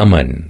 Aman